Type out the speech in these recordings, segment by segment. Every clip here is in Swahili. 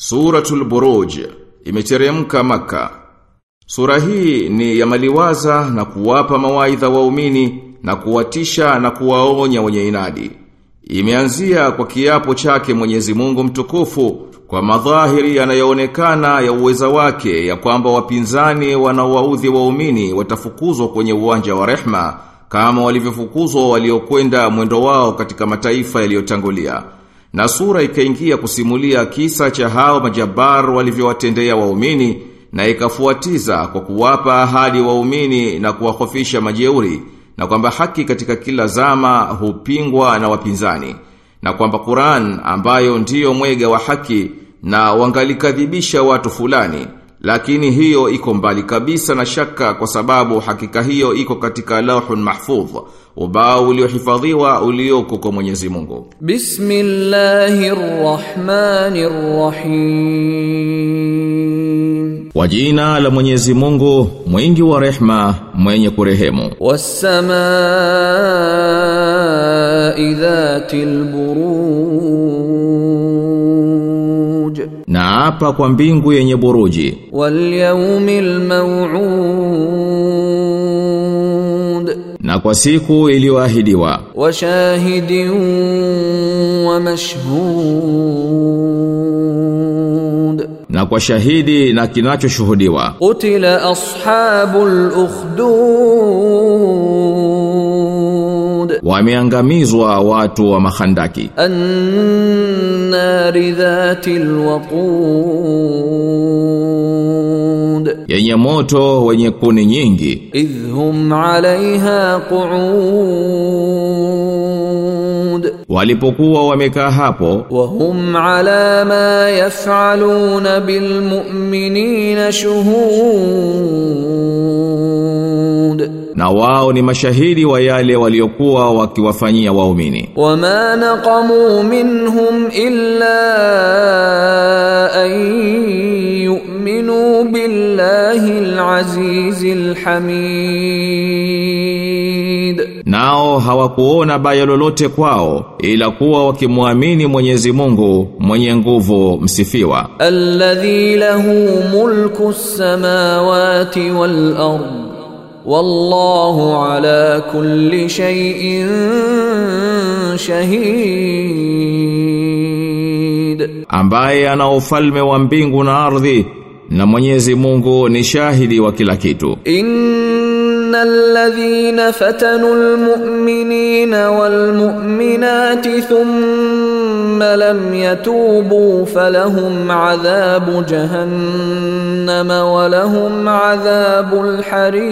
Suratul Buruj imeteremka maka. Sura hii ni ya maliwaza na kuwapa mawaidha waumini na kuwatisha na kuwaonya wenye inadi. Imeanzia kwa kiapo chake Mwenyezi Mungu mtukufu kwa madhahiri yanayoonekana ya uweza wake ya kwamba wapinzani wanaowaudhi waumini watafukuzwa kwenye uwanja wa rehma kama walivyofukuzwa waliokwenda mwendo wao katika mataifa yaliyotangulia. Na sura ikaingia kusimulia kisa cha hao majabar walivyowatendea waumini na ikafuatiza kwa kuwapa ahadi waumini na kuwahofisha majeuri na kwamba haki katika kila zama hupingwa na wapinzani na kwamba Qur'an ambayo ndiyo mwega wa haki na wangalikadhibisha watu fulani lakini hiyo iko mbali kabisa na shaka kwa sababu hakika hiyo iko katika lauhun mahfudh ubao uliohifadhiwa ulioko kwa Mwenyezi Mungu. Bismillahirrahmanirrahim. Kwa jina la Mwenyezi Mungu mwingi wa rehma mwenye kurehemu. Wasamaa idhatil dhatil buruj Na hapa kwa mbingu yenye buruji. Wal yawmil maw'ud. Na kwa siku iliyoahidiwa. Wa shahidin wa mashhud. Na kwa shahidi na kinachoshuhudiwa. Utila ashabul ukhdud wameangamizwa watu wa mahandaki annari dhatil waqud. Yenye moto wenye kuni nyingi. Idhum alaiha qu'ud. Walipokuwa wamekaa hapo wa hum ala ma yaf'aluna bilmu'minina shuhud na wao ni mashahidi wa yale waliokuwa wakiwafanyia waumini. Wama naqamu minhum illa an yu'minu billahi alazizil hamid. Nao hawakuona baya lolote kwao ila kuwa wakimwamini Mwenyezi Mungu mwenye nguvu msifiwa. Alladhi lahu mulku samawati wal ardh wallahu ala kulli shay'in shahid, ambaye ana ufalme wa mbingu na ardhi na Mwenyezi Mungu ni shahidi wa kila kitu. In inna alladhina fatanu almu'minina walmu'minati thumma lam yatubu falahum adhabu jahannama wa lahum adhabu alhariq,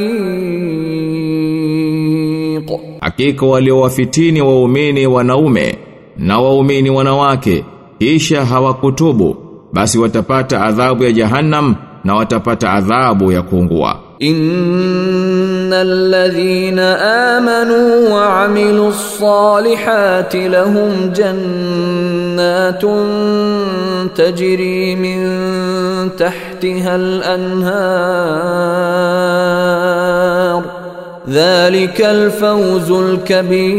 hakika waliowafitini waumini wanaume na waumini wanawake kisha hawakutubu basi watapata adhabu ya jahannam na watapata adhabu ya kuungua. Innal ladhina amanu wa amilus salihati lahum jannatun tajri min tahtiha al-anhar dhalika al-fawzul kabir,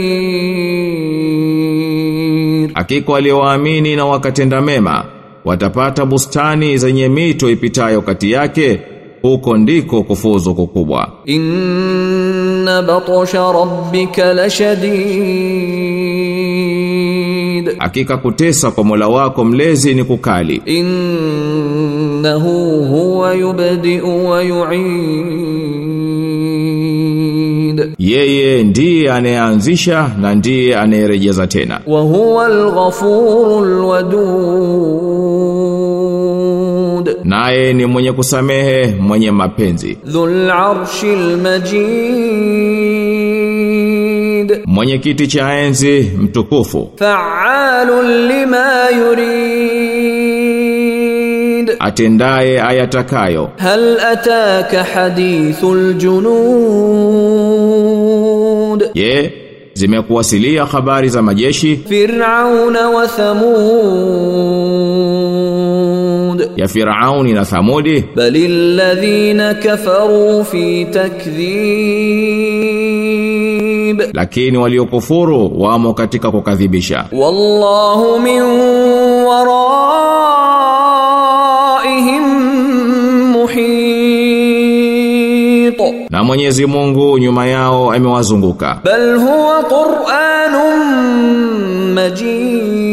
hakika walioamini na wakatenda mema watapata bustani zenye mito ipitayo kati yake huko ndiko kufuzu kukubwa. Inna batasha rabbika lashadid. Hakika kutesa kwa Mola wako mlezi ni kukali. Innahu huwa yubdi'u wa yu'id. Yeye ndiye anayeanzisha na ndiye anayerejeza tena. Wa huwa al-ghafurul wadud naye ni mwenye kusamehe mwenye mapenzi. Dhul arshil majid. Mwenye kiti cha enzi mtukufu. Fa'alun lima yurid. Atendaye ayatakayo. Hal ataka hadithul junud. Ye yeah zimekuwasilia habari za majeshi? Fir'auna wa Thamud ya Firauni na Thamudi. Balil ladhina kafaru fi takdhib. Lakini waliokufuru wamo katika kukadhibisha. Wallahu min waraihim muhit. Na Mwenyezi Mungu nyuma yao amewazunguka. Bal huwa qur'anun majid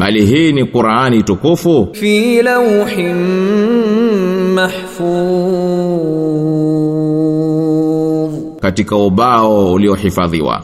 bali hii ni Qur'ani tukufu. Fi lawhin mahfuz. Katika ubao uliohifadhiwa.